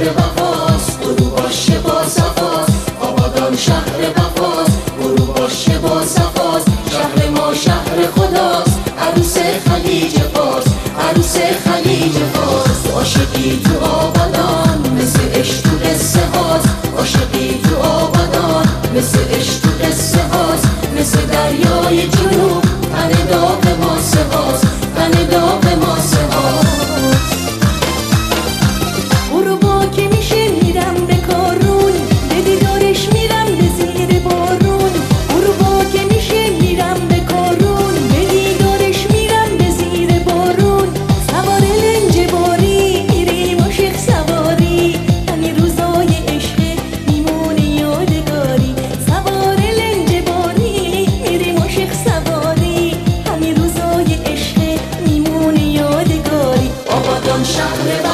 شهر وفاس باشه آبادان شهر باشه شهر ما شهر خلیج خلیج آبادان مثل عشق تو آبادان مسی عشق تو قصه هاست. مثل دریای جنوب shot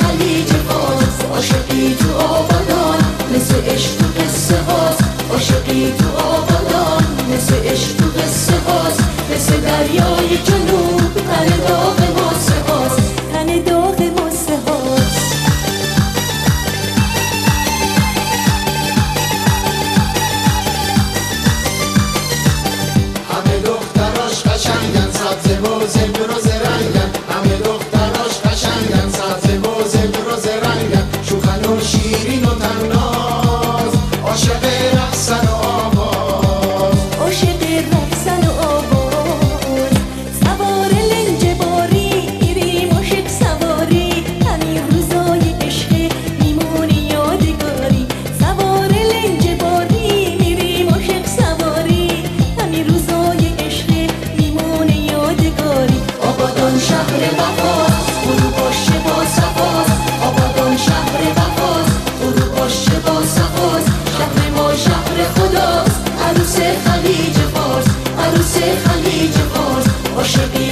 خلیج فارس. عاشقی تو آبادان مثل عشق تو قصه هاست. عاشقی تو آبادان مثل عشق تو قصه مثل دریای جنوب sugar.